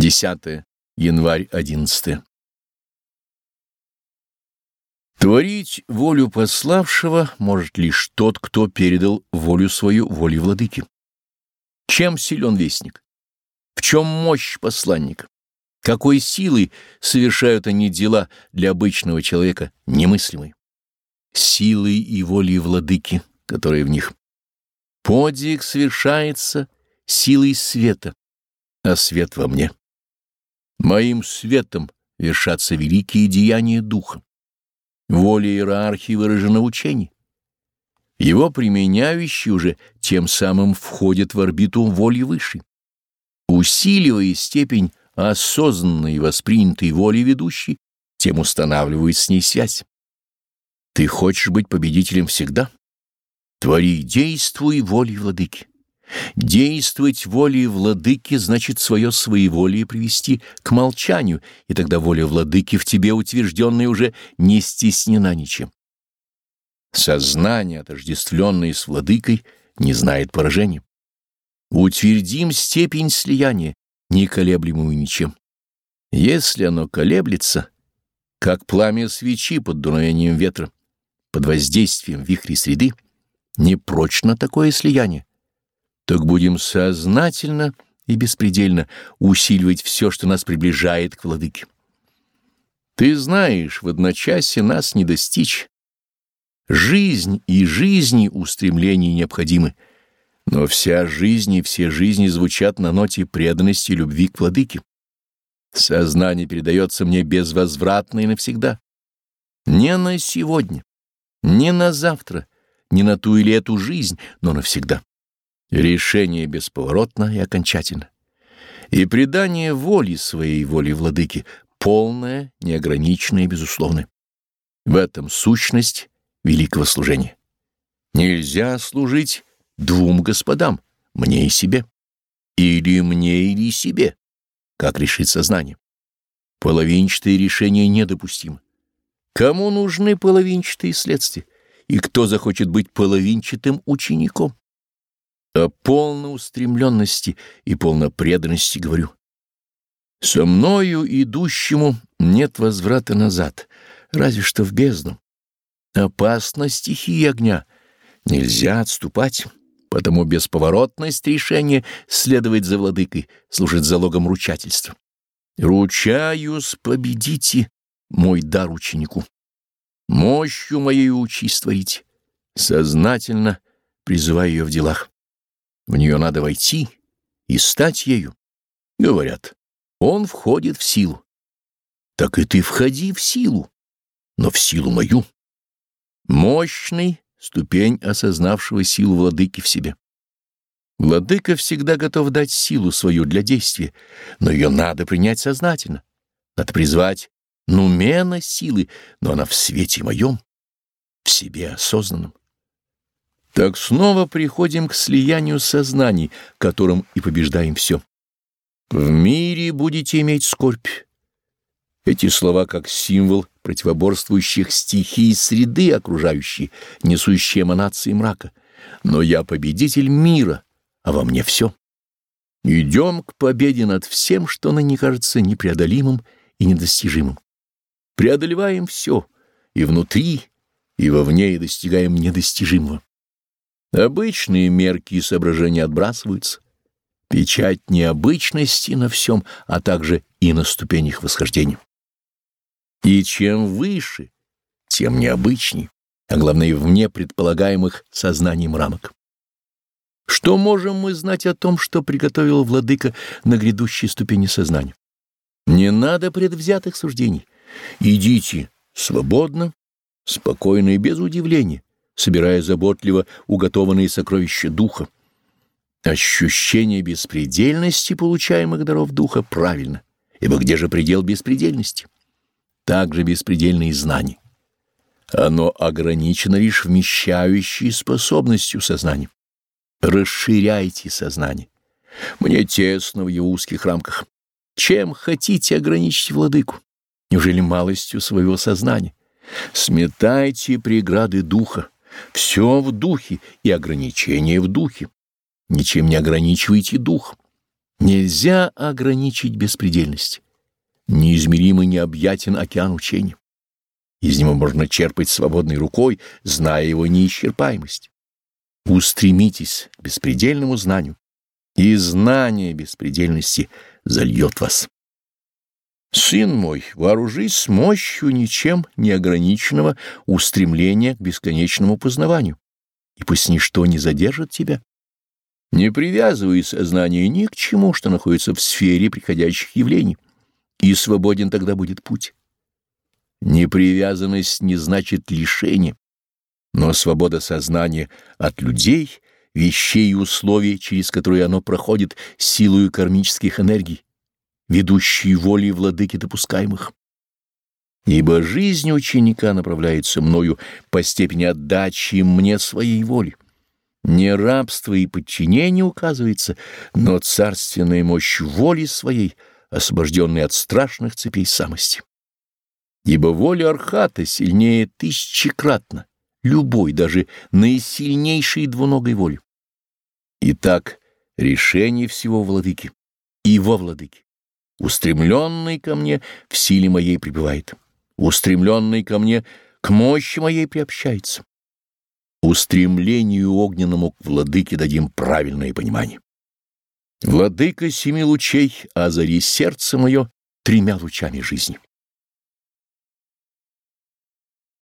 10 январь 11 Творить волю пославшего может лишь тот, кто передал волю свою воле владыки. Чем силен вестник? В чем мощь посланника? Какой силой совершают они дела для обычного человека немыслимой? Силой и волей владыки, которые в них. Подвиг совершается силой света, а свет во мне. Моим светом вершатся великие деяния Духа. Воля иерархии выражена в учении. Его применяющий уже тем самым входит в орбиту воли высшей, усиливая степень осознанной и воспринятой воли ведущей, тем устанавливает с ней связь. Ты хочешь быть победителем всегда? Твори, действуй волей владыки. Действовать волей владыки значит свое своеволие привести к молчанию, и тогда воля владыки в тебе утвержденная уже не стеснена ничем. Сознание, отождествленное с владыкой, не знает поражения. Утвердим степень слияния, не колеблемую ничем. Если оно колеблется, как пламя свечи под дуновением ветра, под воздействием вихрей среды, непрочно такое слияние так будем сознательно и беспредельно усиливать все, что нас приближает к владыке. Ты знаешь, в одночасье нас не достичь. Жизнь и жизни устремления необходимы, но вся жизнь и все жизни звучат на ноте преданности и любви к владыке. Сознание передается мне безвозвратно и навсегда. Не на сегодня, не на завтра, не на ту или эту жизнь, но навсегда. Решение бесповоротно и окончательно. И предание воли своей воли владыки полное, неограниченное и безусловное. В этом сущность великого служения. Нельзя служить двум господам, мне и себе. Или мне, или себе, как решит сознание. Половинчатые решения недопустимы. Кому нужны половинчатые следствия? И кто захочет быть половинчатым учеником? О полной устремленности и полной преданности говорю. Со мною идущему нет возврата назад, разве что в бездну. Опасна стихии огня, нельзя отступать, потому бесповоротность решения следовать за владыкой служит залогом ручательства. Ручаюсь, победите мой дар ученику. Мощью моей учись творить, сознательно призывая ее в делах. В нее надо войти и стать ею. Говорят, он входит в силу. Так и ты входи в силу, но в силу мою. Мощный ступень осознавшего силу владыки в себе. Владыка всегда готов дать силу свою для действия, но ее надо принять сознательно. Надо призвать нумена силы, но она в свете моем, в себе осознанном. Так снова приходим к слиянию сознаний, которым и побеждаем все. В мире будете иметь скорбь. Эти слова как символ противоборствующих стихий среды окружающей, несущие эманации мрака. Но я победитель мира, а во мне все. Идем к победе над всем, что ныне кажется непреодолимым и недостижимым. Преодолеваем все, и внутри, и вовне, и достигаем недостижимого. Обычные мерки и соображения отбрасываются. Печать необычности на всем, а также и на ступенях восхождения. И чем выше, тем необычней, а главное, вне предполагаемых сознанием рамок. Что можем мы знать о том, что приготовил владыка на грядущей ступени сознания? Не надо предвзятых суждений. Идите свободно, спокойно и без удивления собирая заботливо уготованные сокровища духа. Ощущение беспредельности получаемых даров духа правильно, ибо где же предел беспредельности? Также беспредельные знания. Оно ограничено лишь вмещающей способностью сознания. Расширяйте сознание. Мне тесно в его узких рамках. Чем хотите ограничить владыку? Неужели малостью своего сознания? Сметайте преграды духа все в духе и ограничения в духе. Ничем не ограничивайте дух. Нельзя ограничить беспредельность. Неизмеримый необъятен океан учения. Из него можно черпать свободной рукой, зная его неисчерпаемость. Устремитесь к беспредельному знанию, и знание беспредельности зальет вас. Сын мой, вооружись мощью ничем не ограниченного устремления к бесконечному познаванию, и пусть ничто не задержит тебя. Не привязывай сознание ни к чему, что находится в сфере приходящих явлений, и свободен тогда будет путь. Непривязанность не значит лишение, но свобода сознания от людей, вещей и условий, через которые оно проходит силою кармических энергий, ведущие волей владыки допускаемых. Ибо жизнь ученика направляется мною по степени отдачи мне своей воли. Не рабство и подчинение указывается, но царственная мощь воли своей, освобожденной от страшных цепей самости. Ибо воля Архата сильнее тысячекратно любой, даже наисильнейшей двуногой воли. Итак, решение всего владыки и во владыке. Устремленный ко мне в силе моей пребывает, устремленный ко мне к мощи моей приобщается. Устремлению огненному к владыке дадим правильное понимание. Владыка семи лучей озари сердце мое тремя лучами жизни.